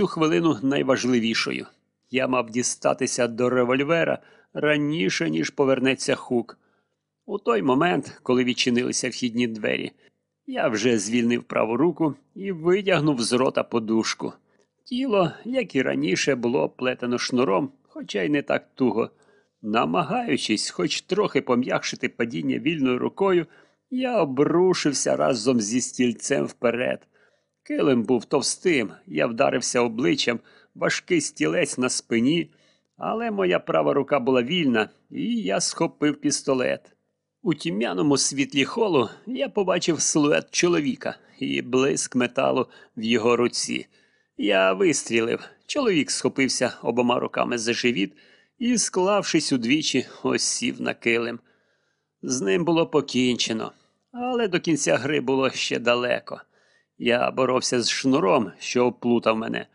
цю хвилину найважливішою. Я мав дістатися до револьвера раніше, ніж повернеться хук. У той момент, коли відчинилися вхідні двері, я вже звільнив праву руку і витягнув з рота подушку. Тіло, як і раніше, було оплетено шнуром, хоча й не так туго. Намагаючись хоч трохи пом'якшити падіння вільною рукою, я обрушився разом зі стільцем вперед. Килим був товстим, я вдарився обличчям, важкий стілець на спині, але моя права рука була вільна, і я схопив пістолет. У тім'яному світлі холу я побачив силует чоловіка і блиск металу в його руці. Я вистрілив. Чоловік схопився обома руками за живіт і, склавшись удвічі, осів на килим. З ним було покінчено, але до кінця гри було ще далеко. Я боровся з шнуром, що оплутав мене,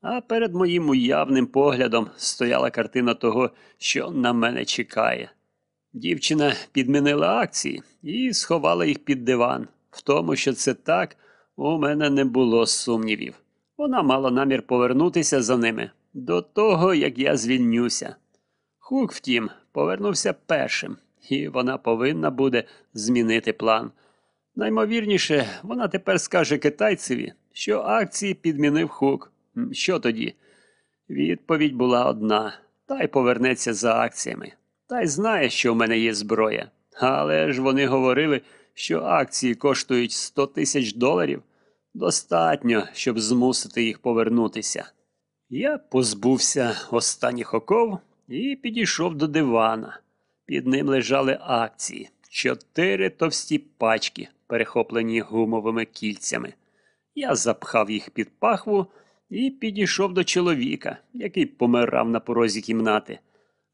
а перед моїм уявним поглядом стояла картина того, що на мене чекає. Дівчина підмінила акції і сховала їх під диван. В тому, що це так, у мене не було сумнівів. Вона мала намір повернутися за ними до того, як я звільнюся. Хук, втім, повернувся першим, і вона повинна буде змінити план. Наймовірніше, вона тепер скаже китайцеві, що акції підмінив хук. Що тоді? Відповідь була одна: та й повернеться за акціями. Та й знає, що в мене є зброя. Але ж вони говорили, що акції коштують 100 тисяч доларів. Достатньо, щоб змусити їх повернутися. Я позбувся останніх оков і підійшов до дивана. Під ним лежали акції, чотири товсті пачки, перехоплені гумовими кільцями. Я запхав їх під пахву і підійшов до чоловіка, який помирав на порозі кімнати.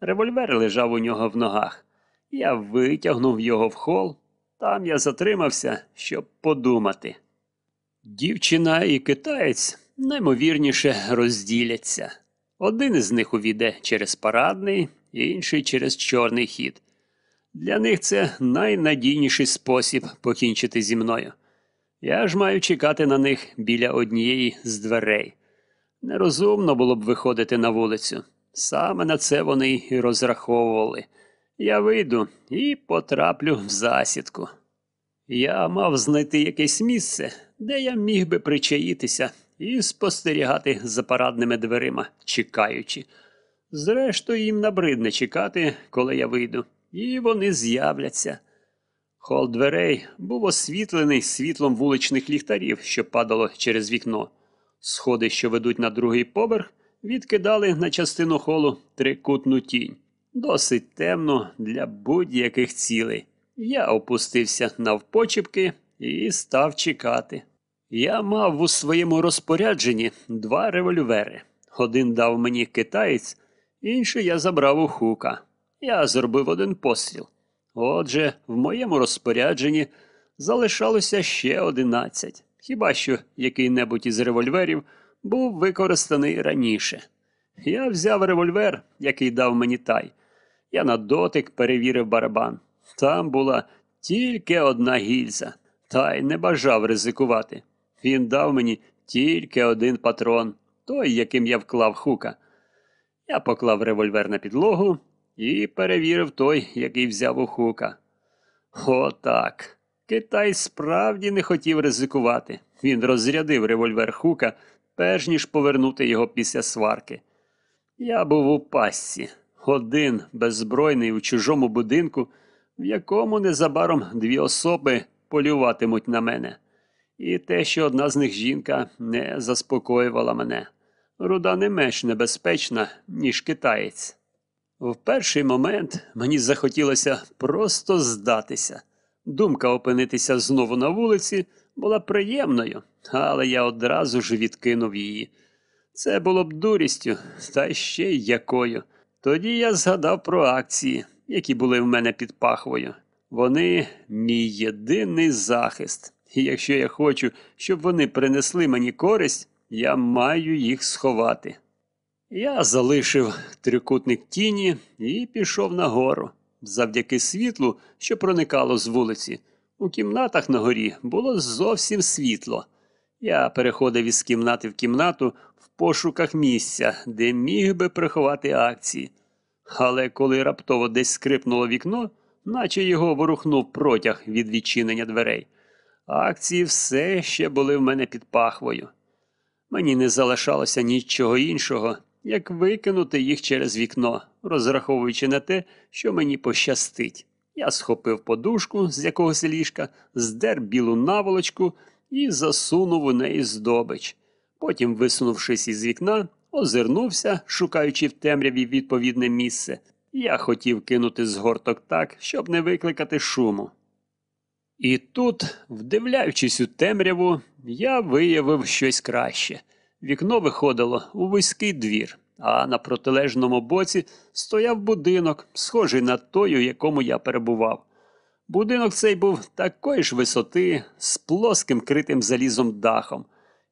Револьвер лежав у нього в ногах. Я витягнув його в хол. Там я затримався, щоб подумати. Дівчина і китаєць найімовірніше розділяться. Один із них увійде через парадний, інший через чорний хід. Для них це найнадійніший спосіб покінчити зі мною. Я ж маю чекати на них біля однієї з дверей. Нерозумно було б виходити на вулицю. Саме на це вони і розраховували. Я вийду і потраплю в засідку. Я мав знайти якесь місце, де я міг би причаїтися і спостерігати за парадними дверима, чекаючи. Зрештою, їм набридне чекати, коли я вийду, і вони з'являться. Хол дверей був освітлений світлом вуличних ліхтарів, що падало через вікно. Сходи, що ведуть на другий поверх, відкидали на частину холу трикутну тінь. Досить темно для будь-яких цілей. Я опустився навпочіпки і став чекати. Я мав у своєму розпорядженні два револьвери. Один дав мені китаєць, інший я забрав у хука. Я зробив один постріл. Отже, в моєму розпорядженні залишалося ще одинадцять. Хіба що який-небудь із револьверів був використаний раніше. Я взяв револьвер, який дав мені тай. Я на дотик перевірив барабан. Там була тільки одна гільза, Тай не бажав ризикувати. Він дав мені тільки один патрон, той, яким я вклав Хука. Я поклав револьвер на підлогу і перевірив той, який взяв у Хука. Отак. Тай справді не хотів ризикувати. Він розрядив револьвер Хука, перш ніж повернути його після сварки. Я був у пастці, один беззбройний у чужому будинку, в якому незабаром дві особи полюватимуть на мене. І те, що одна з них жінка, не заспокоювала мене. Руда не менш небезпечна, ніж китаєць. В перший момент мені захотілося просто здатися. Думка опинитися знову на вулиці була приємною, але я одразу ж відкинув її. Це було б дурістю, та ще й якою. Тоді я згадав про акції, які були в мене під пахвою. Вони мій єдиний захист. І якщо я хочу, щоб вони принесли мені користь, я маю їх сховати. Я залишив трикутник тіні і пішов нагору. Завдяки світлу, що проникало з вулиці. У кімнатах на горі було зовсім світло. Я переходив із кімнати в кімнату в пошуках місця, де міг би приховати акції. Але коли раптово десь скрипнуло вікно, наче його ворухнув протяг від відчинення дверей, акції все ще були в мене під пахвою. Мені не залишалося нічого іншого, як викинути їх через вікно, розраховуючи на те, що мені пощастить. Я схопив подушку з якогось ліжка, здер білу наволочку і засунув у неї здобич. Потім, висунувшись із вікна, озирнувся, шукаючи в темряві відповідне місце. Я хотів кинути згорток так, щоб не викликати шуму. І тут, вдивляючись у темряву, я виявив щось краще. Вікно виходило у вузький двір, а на протилежному боці стояв будинок, схожий на той, у якому я перебував. Будинок цей був такої ж висоти, з плоским критим залізом дахом,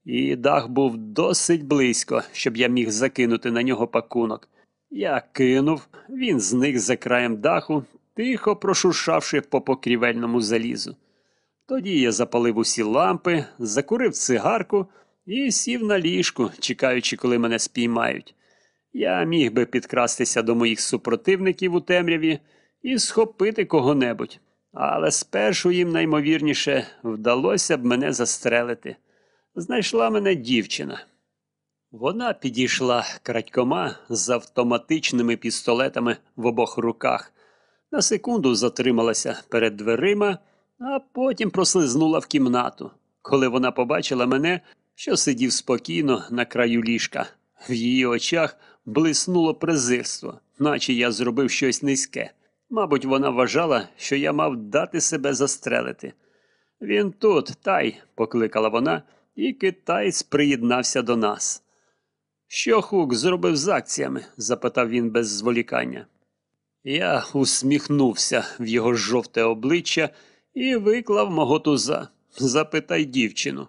і дах був досить близько, щоб я міг закинути на нього пакунок. Я кинув, він зник за краєм даху, тихо прошуршавши по покрівельному залізу. Тоді я запалив усі лампи, закурив цигарку і сів на ліжку, чекаючи, коли мене спіймають. Я міг би підкрастися до моїх супротивників у темряві і схопити кого-небудь, але спершу їм наймовірніше вдалося б мене застрелити. Знайшла мене дівчина. Вона підійшла крадькома з автоматичними пістолетами в обох руках. На секунду затрималася перед дверима, а потім прослизнула в кімнату. Коли вона побачила мене, що сидів спокійно на краю ліжка. В її очах блиснуло презирство, наче я зробив щось низьке. Мабуть, вона вважала, що я мав дати себе застрелити. Він тут, тай, покликала вона, і китаєць приєднався до нас. Що Хук зробив з акціями? запитав він без зволікання. Я усміхнувся в його жовте обличчя і виклав мого туза. Запитай дівчину.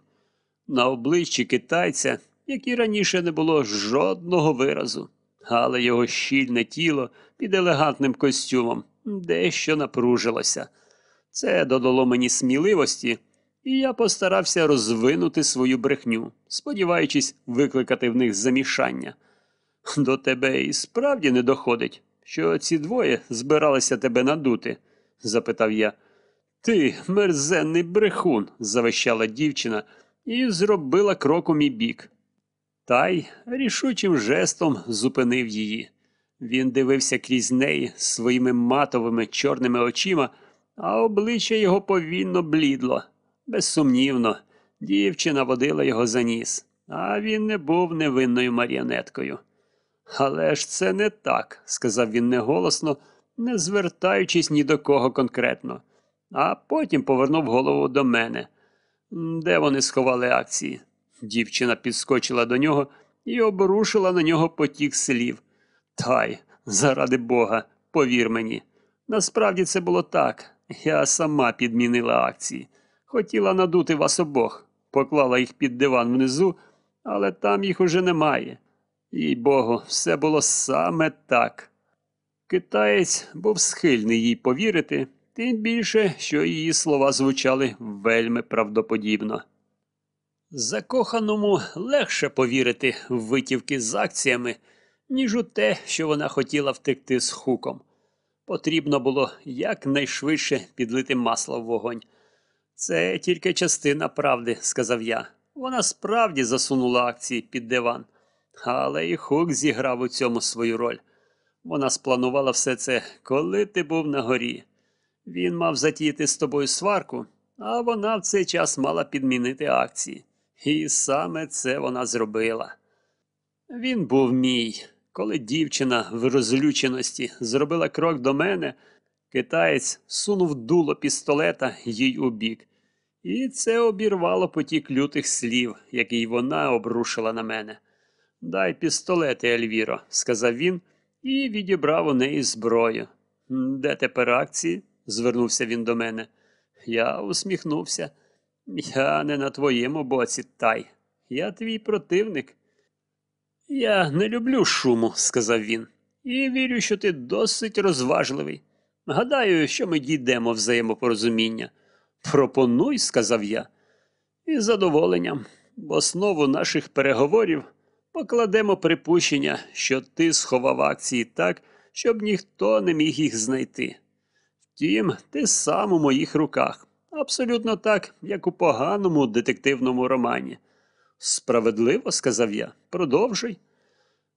На обличчі китайця, як і раніше не було жодного виразу, але його щільне тіло під елегантним костюмом дещо напружилося. Це додало мені сміливості, і я постарався розвинути свою брехню, сподіваючись викликати в них замішання. До тебе і справді не доходить, що ці двоє збиралися тебе надути? запитав я. Ти, мерзенний брехун, завищала дівчина і зробила крок у мій бік. Тай рішучим жестом зупинив її. Він дивився крізь неї своїми матовими чорними очима, а обличчя його повільно блідло. Безсумнівно, дівчина водила його за ніс, а він не був невинною маріонеткою. Але ж це не так, сказав він неголосно, не звертаючись ні до кого конкретно, а потім повернув голову до мене. Де вони сховали акції? Дівчина підскочила до нього і обрушила на нього потік слів. Тай, заради Бога, повір мені. Насправді це було так. Я сама підмінила акції. Хотіла надути вас обох, поклала їх під диван внизу, але там їх уже немає. Їй Богу, все було саме так. Китаєць був схильний їй повірити, тим більше, що її слова звучали вельми правдоподібно. Закоханому легше повірити в витівки з акціями, ніж у те, що вона хотіла втекти з хуком. Потрібно було якнайшвидше підлити масло в вогонь. Це тільки частина правди, сказав я. Вона справді засунула акції під диван. Але і Хук зіграв у цьому свою роль. Вона спланувала все це, коли ти був на горі. Він мав затіяти з тобою сварку, а вона в цей час мала підмінити акції. І саме це вона зробила. Він був мій. Коли дівчина в розлюченості зробила крок до мене, китаєць сунув дуло пістолета їй у бік. І це обірвало потік лютих слів, який вона обрушила на мене. Дай пістолети, Ельвіро, сказав він і відібрав у неї зброю. Де тепер акції? Звернувся він до мене. Я усміхнувся. Я не на твоєму боці, тай. Я твій противник. Я не люблю шуму, сказав він, і вірю, що ти досить розважливий. Гадаю, що ми дійдемо взаємопорозуміння. Пропонуй, сказав я. Із задоволенням, в основу наших переговорів Покладемо припущення, що ти сховав акції так, щоб ніхто не міг їх знайти. Втім, ти сам у моїх руках. Абсолютно так, як у поганому детективному романі. Справедливо, сказав я, продовжуй.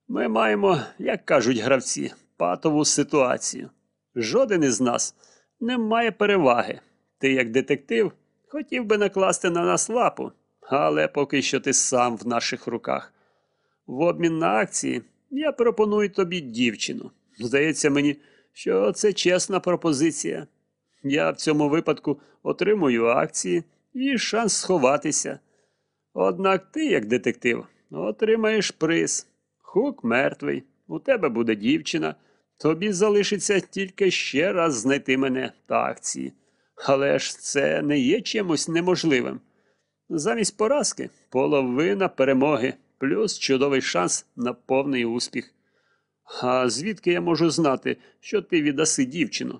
Ми маємо, як кажуть гравці, патову ситуацію. Жоден із нас не має переваги. Ти, як детектив, хотів би накласти на нас лапу, але поки що ти сам в наших руках. В обмін на акції я пропоную тобі дівчину. Здається мені, що це чесна пропозиція. Я в цьому випадку отримую акції і шанс сховатися. Однак ти, як детектив, отримаєш приз. Хук мертвий, у тебе буде дівчина. Тобі залишиться тільки ще раз знайти мене та акції. Але ж це не є чимось неможливим. Замість поразки половина перемоги, плюс чудовий шанс на повний успіх. А звідки я можу знати, що ти віддаси дівчину?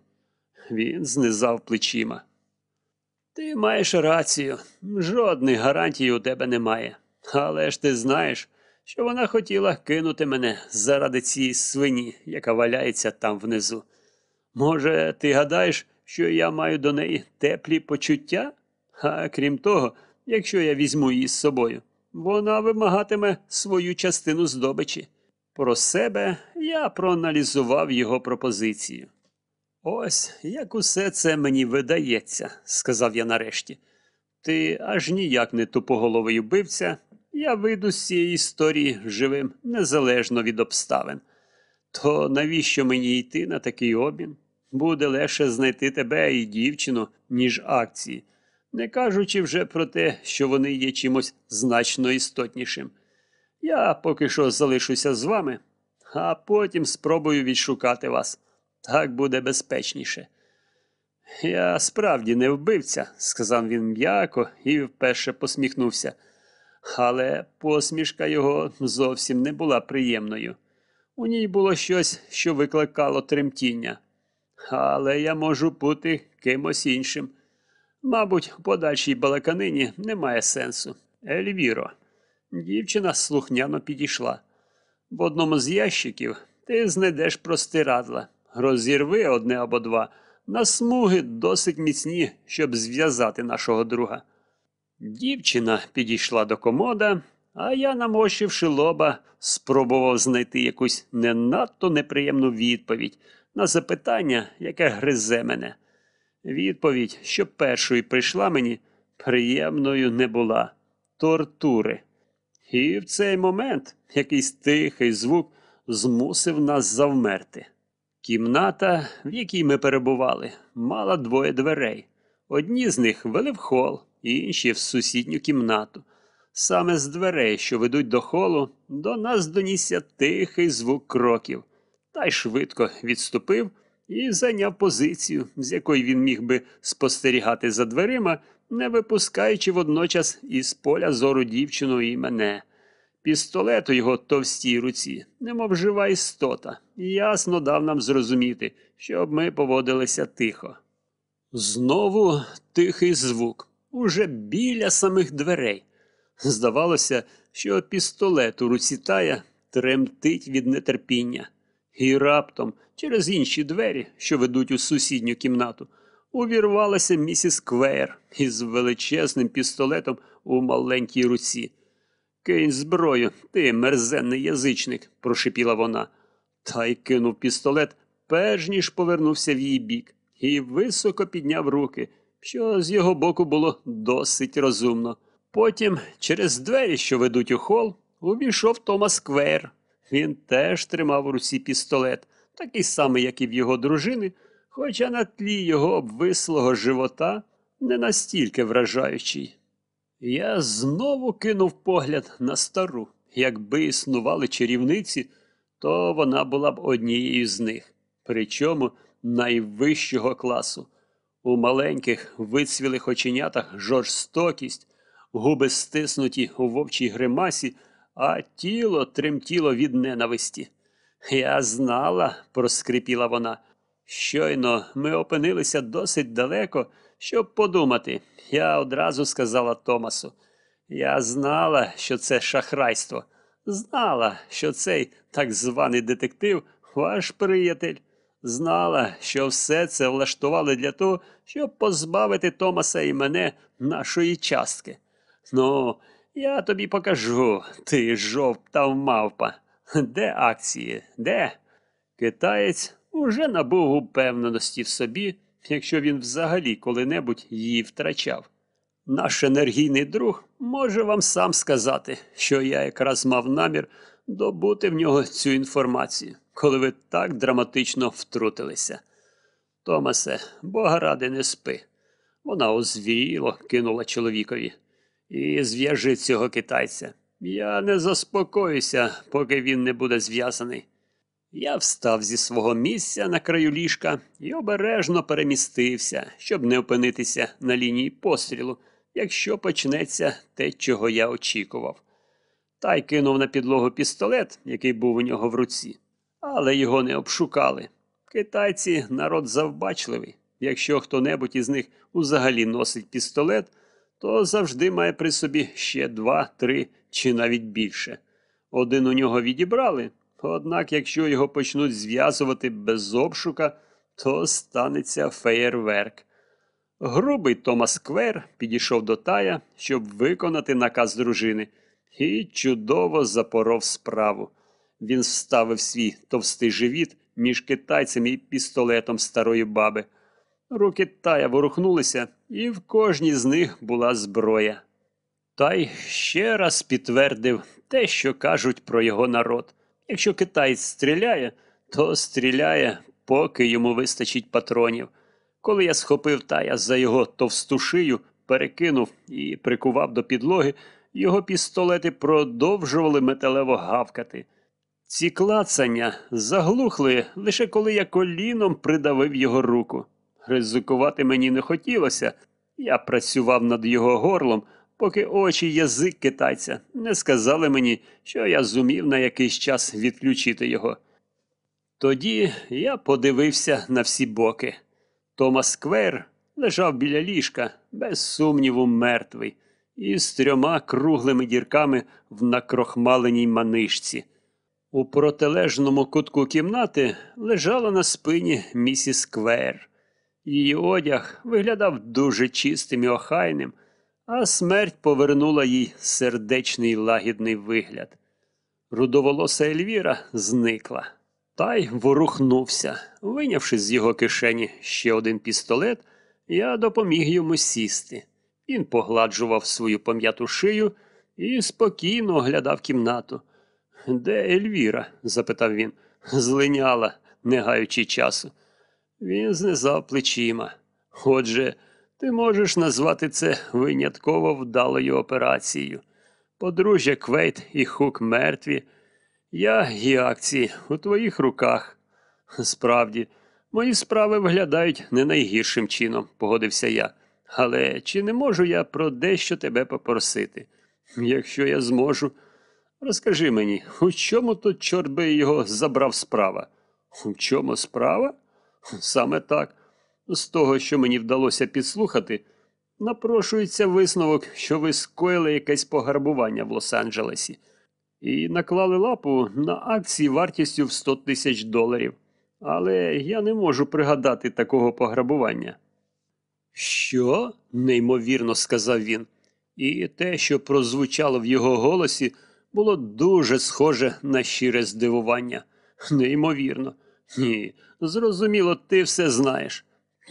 Він знизав плечима. Ти маєш рацію, жодних гарантій у тебе немає. Але ж ти знаєш, що вона хотіла кинути мене заради цієї свині, яка валяється там внизу. Може, ти гадаєш, що я маю до неї теплі почуття? А крім того, якщо я візьму її з собою, вона вимагатиме свою частину здобичі. Про себе я проаналізував його пропозицію. Ось як усе це мені видається, сказав я нарешті. Ти аж ніяк не тупоголовий убивця, я вийду з цієї історії живим, незалежно від обставин. То навіщо мені йти на такий обмін? Буде легше знайти тебе і дівчину, ніж акції, не кажучи вже про те, що вони є чимось значно істотнішим. Я поки що залишуся з вами, а потім спробую відшукати вас. Так буде безпечніше. Я справді не вбивця, сказав він м'яко і вперше посміхнувся. Але посмішка його зовсім не була приємною. У ній було щось, що викликало тремтіння. Але я можу бути кимось іншим. Мабуть, у подальшій балаканині немає сенсу. Ельвіро. Дівчина слухняно підійшла. В одному з ящиків ти знайдеш простирадла, розірви одне або два, на смуги досить міцні, щоб зв'язати нашого друга. Дівчина підійшла до комода, а я, намощивши лоба, спробував знайти якусь не надто неприємну відповідь на запитання, яке гризе мене. Відповідь, що першою прийшла мені, приємною не була тортури. І в цей момент якийсь тихий звук змусив нас завмерти. Кімната, в якій ми перебували, мала двоє дверей. Одні з них вели в хол, інші в сусідню кімнату. Саме з дверей, що ведуть до холу, до нас донісся тихий звук кроків, та й швидко відступив і зайняв позицію, з якої він міг би спостерігати за дверима, не випускаючи водночас із поля зору дівчину і мене. Пістолет у його товстій руці, немов жива істота, ясно дав нам зрозуміти, щоб ми поводилися тихо. Знову тихий звук, уже біля самих дверей. Здавалося, що пістолет у руці тая тремтить від нетерпіння. І раптом, через інші двері, що ведуть у сусідню кімнату, увірвалася місіс Квейр із величезним пістолетом у маленькій руці. Кинь зброю, ти мерзенний язичник, прошипіла вона, та й кинув пістолет, перш ніж повернувся в її бік, і високо підняв руки, що з його боку було досить розумно. Потім, через двері, що ведуть у хол, увійшов Томас Квейр. Він теж тримав у руці пістолет, такий самий, як і в його дружини, хоча на тлі його обвислого живота не настільки вражаючий. Я знову кинув погляд на стару. Якби існували чарівниці, то вона була б однією з них, причому найвищого класу. У маленьких вицвілих оченятах жорстокість, губи стиснуті у вовчій гримасі, а тіло тремтіло від ненависті. Я знала, проскрипіла вона. Щойно ми опинилися досить далеко, щоб подумати. Я одразу сказала Томасу. Я знала, що це шахрайство. Знала, що цей так званий детектив ваш приятель. Знала, що все це влаштували для того, щоб позбавити Томаса і мене нашої частки. Ну, я тобі покажу, ти жовта мавпа. Де акції? Де? Китаєць уже набув упевненості в собі, якщо він взагалі коли-небудь її втрачав. Наш енергійний друг може вам сам сказати, що я якраз мав намір добути в нього цю інформацію, коли ви так драматично втрутилися. Томасе, бога ради не спи. Вона озвіріло кинула чоловікові. І зв'яжи цього китайця. Я не заспокоюся, поки він не буде зв'язаний. Я встав зі свого місця на краю ліжка і обережно перемістився, щоб не опинитися на лінії пострілу, якщо почнеться те, чого я очікував. Та й кинув на підлогу пістолет, який був у нього в руці, але його не обшукали. Китайці народ завбачливий. Якщо хто-небудь із них взагалі носить пістолет, то завжди має при собі ще два, три чи навіть більше. Один у нього відібрали, однак, якщо його почнуть зв'язувати без обшука, то станеться феєрверк. Грубий Томас Квер підійшов до тая, щоб виконати наказ дружини, і чудово запоров справу. Він вставив свій товстий живіт між китайцем і пістолетом старої баби. Руки тая ворухнулися, і в кожній з них була зброя. Тай ще раз підтвердив те, що кажуть про його народ. Якщо китаєць стріляє, то стріляє, поки йому вистачить патронів. Коли я схопив тая за його товсту шию, перекинув і прикував до підлоги, його пістолети продовжували металево гавкати. Ці клацання заглухли лише коли я коліном придавив його руку. Ризикувати мені не хотілося. Я працював над його горлом, поки очі язик китайця не сказали мені, що я зумів на якийсь час відключити його. Тоді я подивився на всі боки. Томас Квер лежав біля ліжка, без сумніву, мертвий, із трьома круглими дірками в накрохмаленій манишці. У протилежному кутку кімнати лежала на спині місіс Квер. Її одяг виглядав дуже чистим і охайним, а смерть повернула їй сердечний лагідний вигляд. Рудоволоса Ельвіра зникла. Тай ворухнувся. Вийнявши з його кишені ще один пістолет, я допоміг йому сісти. Він погладжував свою пом'яту шию і спокійно оглядав кімнату. Де Ельвіра? запитав він. Злиняла, не гаючи часу. Він знизав плечима. Отже, ти можеш назвати це винятково вдалою операцією. Подружжя Квейт і Хук мертві. Я і акції у твоїх руках. Справді, мої справи виглядають не найгіршим чином, погодився я. Але чи не можу я про дещо тебе попросити? Якщо я зможу, розкажи мені, у чому тут чорт би його забрав справа? У чому справа? Саме так. З того, що мені вдалося підслухати, напрошується висновок, що ви скоїли якесь пограбування в Лос-Анджелесі і наклали лапу на акції вартістю в 100 тисяч доларів. Але я не можу пригадати такого пограбування. Що? неймовірно сказав він. І те, що прозвучало в його голосі, було дуже схоже на щире здивування. Неймовірно. Ні, зрозуміло, ти все знаєш.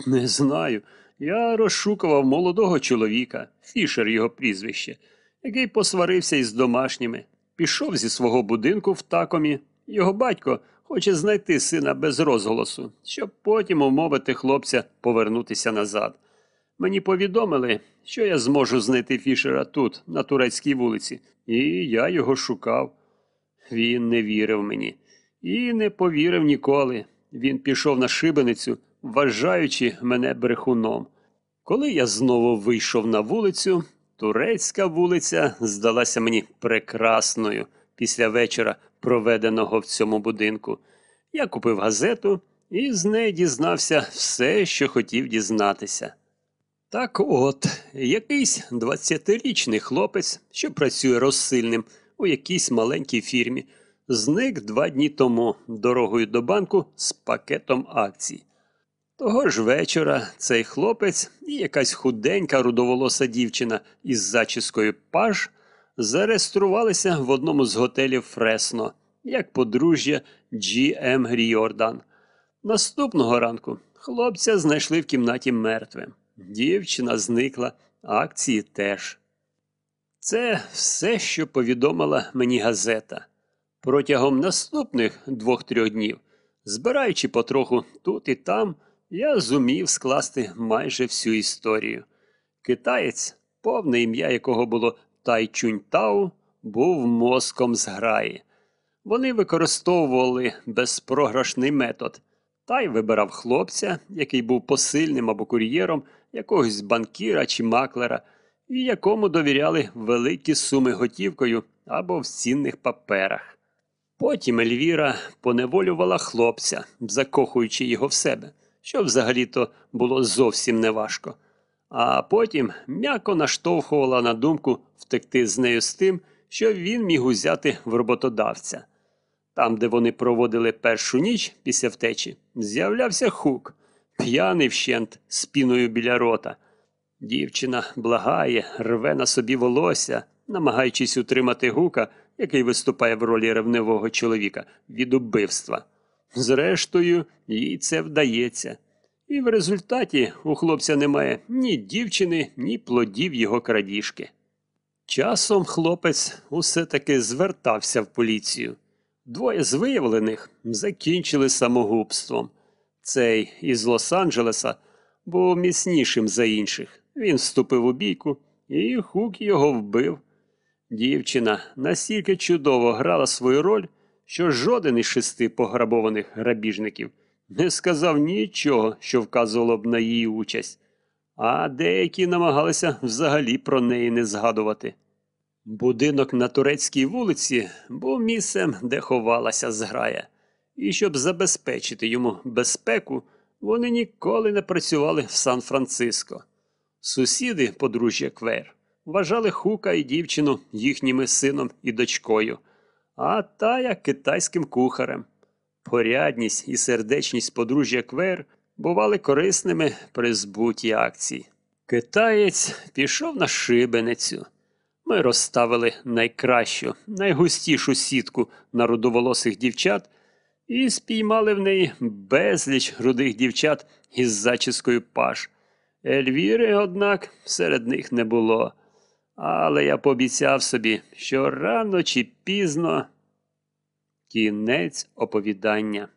Не знаю. Я розшукував молодого чоловіка, Фішер його прізвище, який посварився із домашніми. Пішов зі свого будинку в такомі. Його батько хоче знайти сина без розголосу, щоб потім умовити хлопця повернутися назад. Мені повідомили, що я зможу знайти Фішера тут, на турецькій вулиці, і я його шукав. Він не вірив мені і не повірив ніколи. Він пішов на шибеницю, вважаючи мене брехуном. Коли я знову вийшов на вулицю, турецька вулиця здалася мені прекрасною після вечора, проведеного в цьому будинку. Я купив газету і з неї дізнався все, що хотів дізнатися. Так от, якийсь 20-річний хлопець, що працює розсильним у якійсь маленькій фірмі. Зник два дні тому дорогою до банку з пакетом акцій. Того ж вечора цей хлопець і якась худенька рудоволоса дівчина із зачіскою паж зареєструвалися в одному з готелів Фресно як подружжя G.M. Ріордан. Наступного ранку хлопця знайшли в кімнаті мертвим. Дівчина зникла, акції теж. Це все, що повідомила мені газета. Протягом наступних двох-трьох днів, збираючи потроху тут і там, я зумів скласти майже всю історію. Китаєць, повне ім'я якого було Тай Чуньтау, був мозком зграї. Вони використовували безпрограшний метод. Тай вибирав хлопця, який був посильним або кур'єром якогось банкіра чи маклера, і якому довіряли великі суми готівкою або в цінних паперах. Потім Ельвіра поневолювала хлопця, закохуючи його в себе, що взагалі-то було зовсім неважко. А потім м'яко наштовхувала на думку втекти з нею з тим, що він міг узяти в роботодавця. Там, де вони проводили першу ніч після втечі, з'являвся хук, п'яний вщент з піною біля рота. Дівчина благає, рве на собі волосся, намагаючись утримати гука, який виступає в ролі ревнивого чоловіка, від убивства. Зрештою, їй це вдається. І в результаті у хлопця немає ні дівчини, ні плодів його крадіжки. Часом хлопець усе таки звертався в поліцію. Двоє з виявлених закінчили самогубством. Цей із Лос-Анджелеса був міцнішим за інших. Він вступив у бійку, і хук його вбив. Дівчина настільки чудово грала свою роль, що жоден із шести пограбованих грабіжників не сказав нічого, що вказувало б на її участь, а деякі намагалися взагалі про неї не згадувати. Будинок на турецькій вулиці був місцем, де ховалася зграя, і щоб забезпечити йому безпеку, вони ніколи не працювали в Сан-Франциско. Сусіди, подружжя Квер, вважали хука і дівчину їхніми сином і дочкою, а тая китайським кухарем. Порядність і сердечність подружжя Квер бували корисними при збуті акцій. Китаєць пішов на шибеницю. Ми розставили найкращу, найгустішу сітку на рудоволосих дівчат і спіймали в неї безліч рудих дівчат із зачіскою паш. Ельвіри, однак, серед них не було. Але я пообіцяв собі, що рано чи пізно кінець оповідання.